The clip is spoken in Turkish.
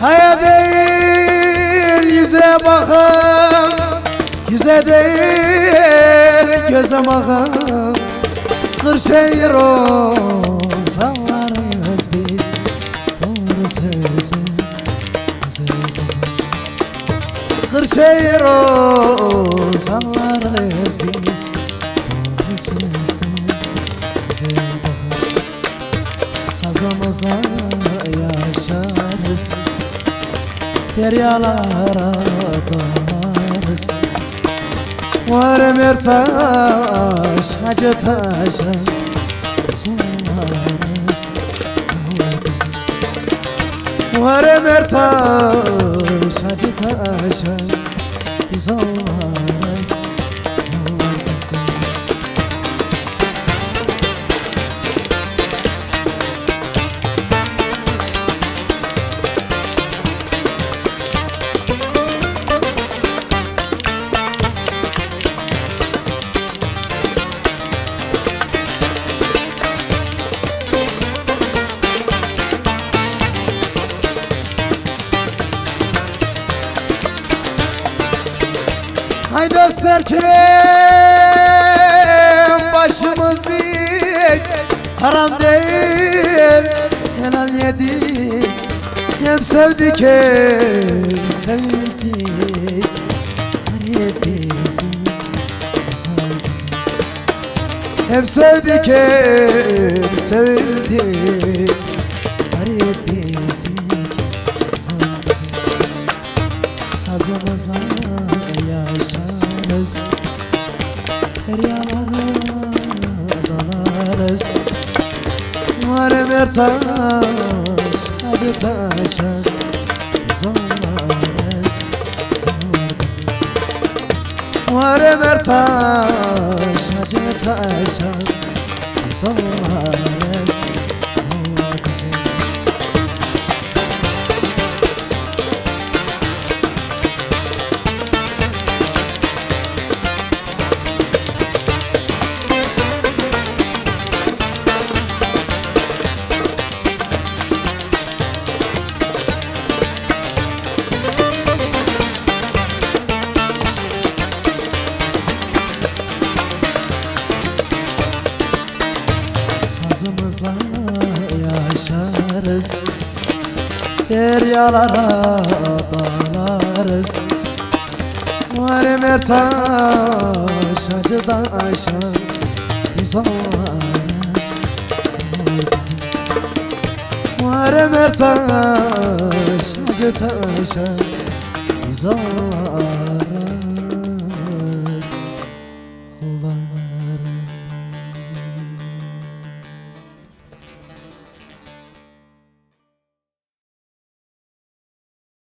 Haya değil yüze bakın Yüze değil göze bakın Kırşehir olsanlarız biz Doğru sözü Kırşehir olsanlarız biz Doğru sözü Sazımızla yaşarız Deryalara dalarız Var mertaş hacı taşa Sunarız. Var mertaş hacı taşa Biz Hay dostlar kim başımız dik. Haram değil helal yedik. Hem sevdik hem sevdik. Bizim Hem sevdik hem sevdik. Garip Deryalara dalarız Var mertaş acı taşa Biz olmarız Var mertaş acı taşa Biz Sazımızla yaşarız. Deryalara dalarız Var mertaş acı taşa Biz olmarız Var bizim Var mertaş acı taşa Biz olmarız